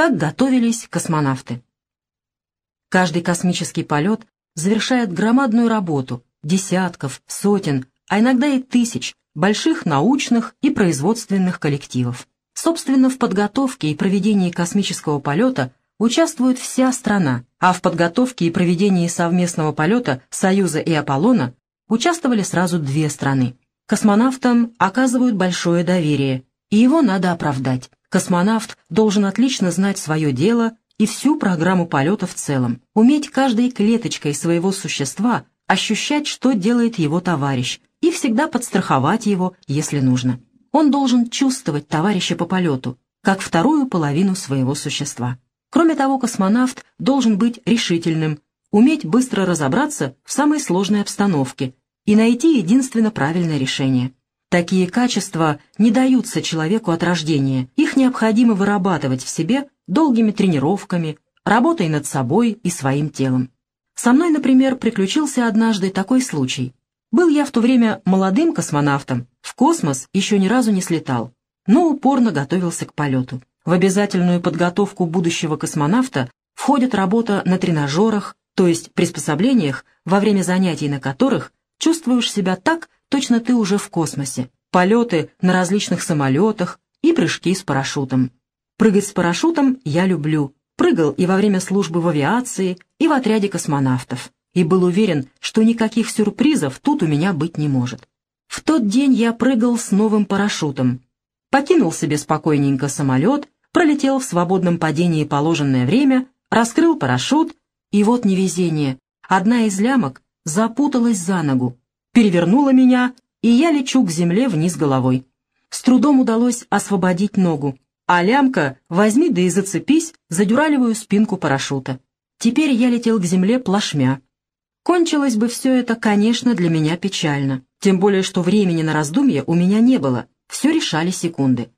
Как готовились космонавты? Каждый космический полет завершает громадную работу десятков, сотен, а иногда и тысяч больших научных и производственных коллективов. Собственно, в подготовке и проведении космического полета участвует вся страна, а в подготовке и проведении совместного полета Союза и Аполлона участвовали сразу две страны. Космонавтам оказывают большое доверие, и его надо оправдать. Космонавт должен отлично знать свое дело и всю программу полета в целом, уметь каждой клеточкой своего существа ощущать, что делает его товарищ, и всегда подстраховать его, если нужно. Он должен чувствовать товарища по полету, как вторую половину своего существа. Кроме того, космонавт должен быть решительным, уметь быстро разобраться в самой сложной обстановке и найти единственно правильное решение. Такие качества не даются человеку от рождения, их необходимо вырабатывать в себе долгими тренировками, работой над собой и своим телом. Со мной, например, приключился однажды такой случай. Был я в то время молодым космонавтом, в космос еще ни разу не слетал, но упорно готовился к полету. В обязательную подготовку будущего космонавта входит работа на тренажерах, то есть приспособлениях, во время занятий на которых чувствуешь себя так, точно ты уже в космосе. Полеты на различных самолетах и прыжки с парашютом. Прыгать с парашютом я люблю, Прыгал и во время службы в авиации, и в отряде космонавтов. И был уверен, что никаких сюрпризов тут у меня быть не может. В тот день я прыгал с новым парашютом. Покинул себе спокойненько самолет, пролетел в свободном падении положенное время, раскрыл парашют, и вот невезение. Одна из лямок запуталась за ногу, перевернула меня, и я лечу к земле вниз головой. С трудом удалось освободить ногу а лямка возьми да и зацепись за дюралевую спинку парашюта. Теперь я летел к земле плашмя. Кончилось бы все это, конечно, для меня печально, тем более, что времени на раздумье у меня не было, все решали секунды.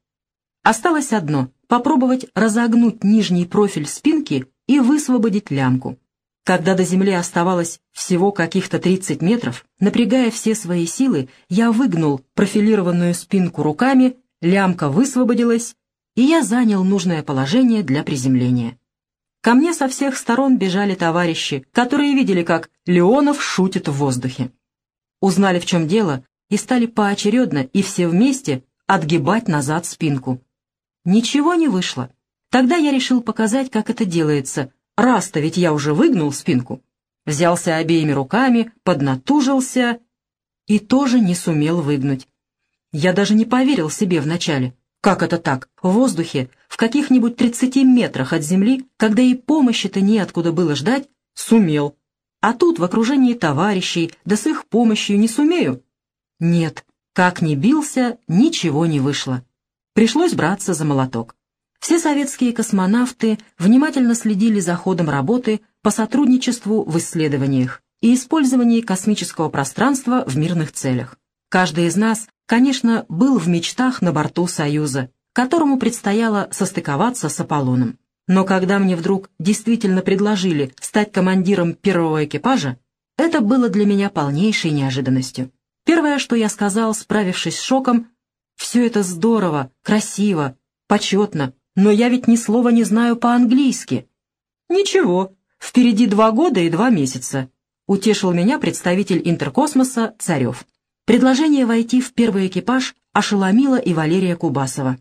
Осталось одно — попробовать разогнуть нижний профиль спинки и высвободить лямку. Когда до земли оставалось всего каких-то 30 метров, напрягая все свои силы, я выгнул профилированную спинку руками, лямка высвободилась, и я занял нужное положение для приземления. Ко мне со всех сторон бежали товарищи, которые видели, как Леонов шутит в воздухе. Узнали, в чем дело, и стали поочередно и все вместе отгибать назад спинку. Ничего не вышло. Тогда я решил показать, как это делается. Раз-то ведь я уже выгнул спинку. Взялся обеими руками, поднатужился и тоже не сумел выгнуть. Я даже не поверил себе вначале. Как это так? В воздухе, в каких-нибудь 30 метрах от земли, когда и помощи-то неоткуда было ждать, сумел. А тут в окружении товарищей, да с их помощью не сумею? Нет, как ни бился, ничего не вышло. Пришлось браться за молоток. Все советские космонавты внимательно следили за ходом работы по сотрудничеству в исследованиях и использовании космического пространства в мирных целях. Каждый из нас конечно, был в мечтах на борту «Союза», которому предстояло состыковаться с Аполлоном. Но когда мне вдруг действительно предложили стать командиром первого экипажа, это было для меня полнейшей неожиданностью. Первое, что я сказал, справившись с шоком, «Все это здорово, красиво, почетно, но я ведь ни слова не знаю по-английски». «Ничего, впереди два года и два месяца», — утешил меня представитель интеркосмоса Царев. Предложение войти в первый экипаж ошеломило и Валерия Кубасова.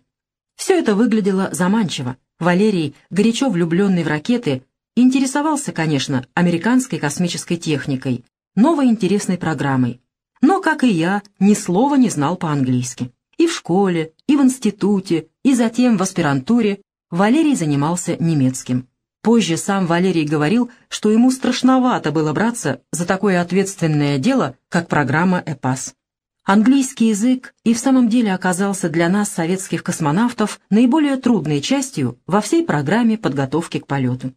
Все это выглядело заманчиво. Валерий, горячо влюбленный в ракеты, интересовался, конечно, американской космической техникой, новой интересной программой. Но, как и я, ни слова не знал по-английски. И в школе, и в институте, и затем в аспирантуре Валерий занимался немецким. Позже сам Валерий говорил, что ему страшновато было браться за такое ответственное дело, как программа «ЭПАС». Английский язык и в самом деле оказался для нас, советских космонавтов, наиболее трудной частью во всей программе подготовки к полету.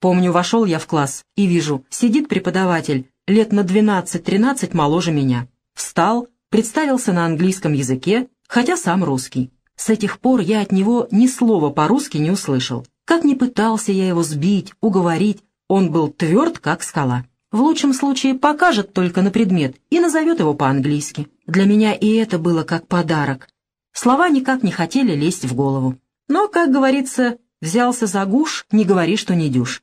Помню, вошел я в класс и вижу, сидит преподаватель, лет на 12-13 моложе меня. Встал, представился на английском языке, хотя сам русский. С этих пор я от него ни слова по-русски не услышал. Как ни пытался я его сбить, уговорить, он был тверд, как скала. В лучшем случае покажет только на предмет и назовет его по-английски. Для меня и это было как подарок. Слова никак не хотели лезть в голову. Но, как говорится, взялся за гуш, не говори, что не дюш.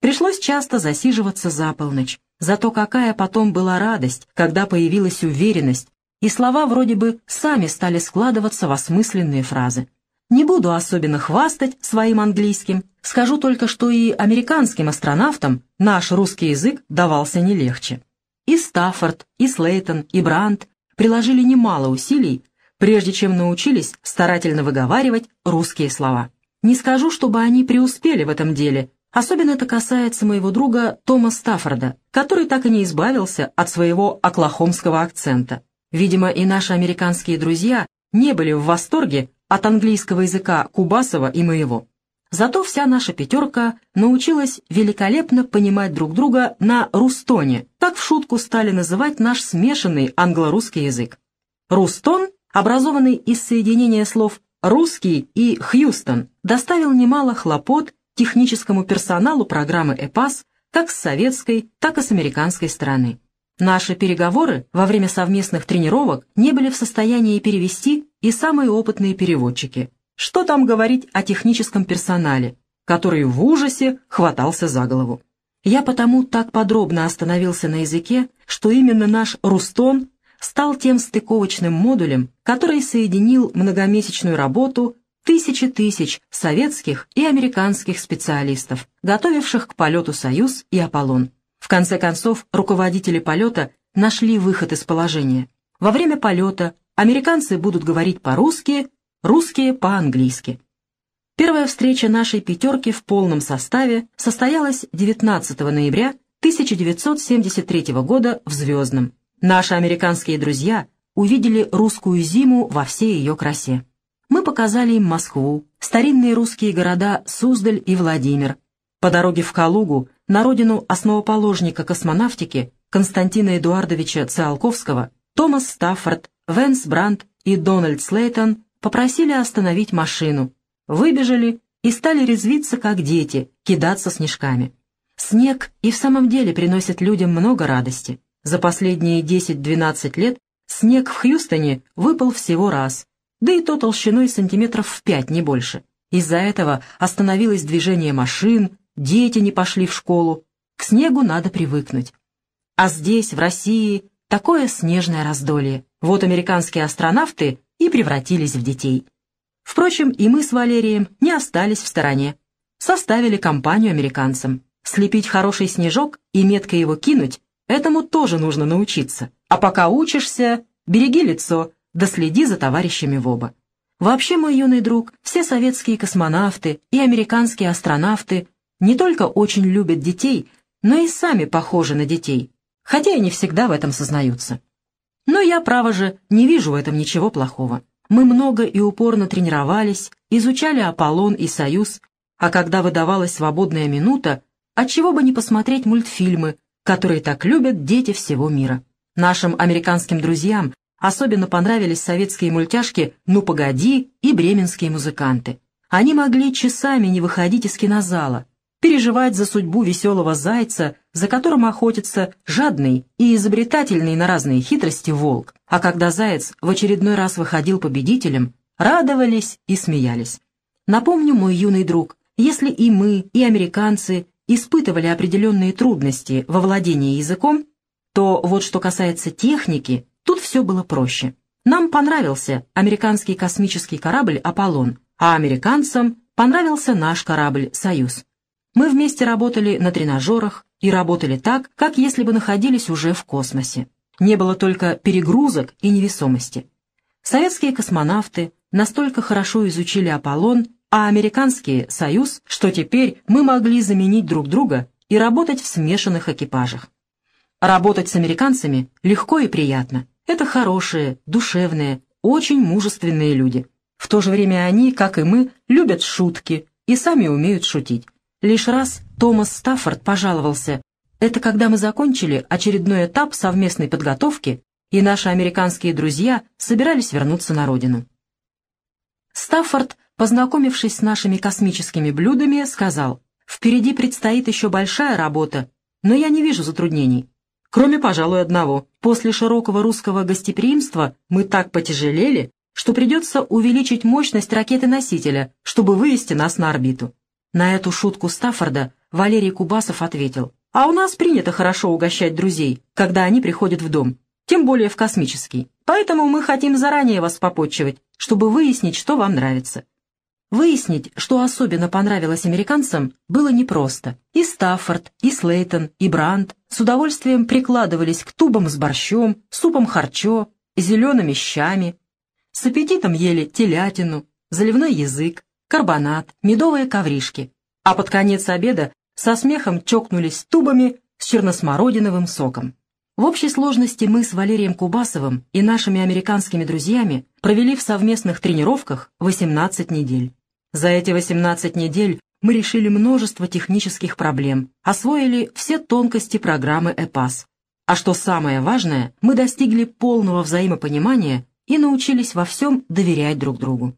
Пришлось часто засиживаться за полночь. Зато какая потом была радость, когда появилась уверенность, и слова вроде бы сами стали складываться в осмысленные фразы. Не буду особенно хвастать своим английским, скажу только, что и американским астронавтам наш русский язык давался не легче. И Стаффорд, и Слейтон, и Брандт приложили немало усилий, прежде чем научились старательно выговаривать русские слова. Не скажу, чтобы они преуспели в этом деле, особенно это касается моего друга Тома Стаффорда, который так и не избавился от своего оклахомского акцента. Видимо, и наши американские друзья не были в восторге от английского языка Кубасова и моего. Зато вся наша пятерка научилась великолепно понимать друг друга на рустоне, так в шутку стали называть наш смешанный англо-русский язык. Рустон, образованный из соединения слов «русский» и «Хьюстон», доставил немало хлопот техническому персоналу программы «ЭПАС» как с советской, так и с американской стороны. Наши переговоры во время совместных тренировок не были в состоянии перевести и самые опытные переводчики. Что там говорить о техническом персонале, который в ужасе хватался за голову. Я потому так подробно остановился на языке, что именно наш Рустон стал тем стыковочным модулем, который соединил многомесячную работу тысячи тысяч советских и американских специалистов, готовивших к полету «Союз» и «Аполлон». В конце концов, руководители полета нашли выход из положения. Во время полета американцы будут говорить по-русски, русские по-английски. Первая встреча нашей пятерки в полном составе состоялась 19 ноября 1973 года в Звездном. Наши американские друзья увидели русскую зиму во всей ее красе. Показали им Москву, старинные русские города Суздаль и Владимир. По дороге в Калугу на родину основоположника космонавтики Константина Эдуардовича Циолковского Томас Стаффорд, Венс Брандт и Дональд Слейтон попросили остановить машину, выбежали и стали резвиться, как дети, кидаться снежками. Снег и в самом деле приносит людям много радости. За последние 10-12 лет снег в Хьюстоне выпал всего раз, да и то толщиной сантиметров в пять, не больше. Из-за этого остановилось движение машин, дети не пошли в школу. К снегу надо привыкнуть. А здесь, в России, такое снежное раздолье. Вот американские астронавты и превратились в детей. Впрочем, и мы с Валерием не остались в стороне. Составили компанию американцам. Слепить хороший снежок и метко его кинуть — этому тоже нужно научиться. А пока учишься, береги лицо, да следи за товарищами в оба. Вообще, мой юный друг, все советские космонавты и американские астронавты не только очень любят детей, но и сами похожи на детей, хотя и не всегда в этом сознаются. Но я, право же, не вижу в этом ничего плохого. Мы много и упорно тренировались, изучали Аполлон и Союз, а когда выдавалась свободная минута, отчего бы не посмотреть мультфильмы, которые так любят дети всего мира. Нашим американским друзьям особенно понравились советские мультяшки «Ну погоди» и «Бременские музыканты». Они могли часами не выходить из кинозала, переживать за судьбу веселого зайца, за которым охотится жадный и изобретательный на разные хитрости волк. А когда заяц в очередной раз выходил победителем, радовались и смеялись. Напомню, мой юный друг, если и мы, и американцы испытывали определенные трудности во владении языком, то вот что касается техники, тут все было проще. Нам понравился американский космический корабль «Аполлон», а американцам понравился наш корабль «Союз». Мы вместе работали на тренажерах и работали так, как если бы находились уже в космосе. Не было только перегрузок и невесомости. Советские космонавты настолько хорошо изучили Аполлон, а американские — Союз, что теперь мы могли заменить друг друга и работать в смешанных экипажах. Работать с американцами легко и приятно. Это хорошие, душевные, очень мужественные люди. В то же время они, как и мы, любят шутки и сами умеют шутить. Лишь раз Томас Стаффорд пожаловался. Это когда мы закончили очередной этап совместной подготовки, и наши американские друзья собирались вернуться на родину. Стаффорд, познакомившись с нашими космическими блюдами, сказал, «Впереди предстоит еще большая работа, но я не вижу затруднений. Кроме, пожалуй, одного. После широкого русского гостеприимства мы так потяжелели, что придется увеличить мощность ракеты-носителя, чтобы вывести нас на орбиту. На эту шутку Стаффорда Валерий Кубасов ответил, «А у нас принято хорошо угощать друзей, когда они приходят в дом, тем более в космический. Поэтому мы хотим заранее вас попотчевать, чтобы выяснить, что вам нравится». Выяснить, что особенно понравилось американцам, было непросто. И Стаффорд, и Слейтон, и Брандт с удовольствием прикладывались к тубам с борщом, супом харчо, зелеными щами. С аппетитом ели телятину, заливной язык, карбонат, медовые ковришки. А под конец обеда со смехом чокнулись тубами с черносмородиновым соком. В общей сложности мы с Валерием Кубасовым и нашими американскими друзьями провели в совместных тренировках 18 недель. За эти 18 недель мы решили множество технических проблем, освоили все тонкости программы ЭПАС. А что самое важное, мы достигли полного взаимопонимания и научились во всем доверять друг другу.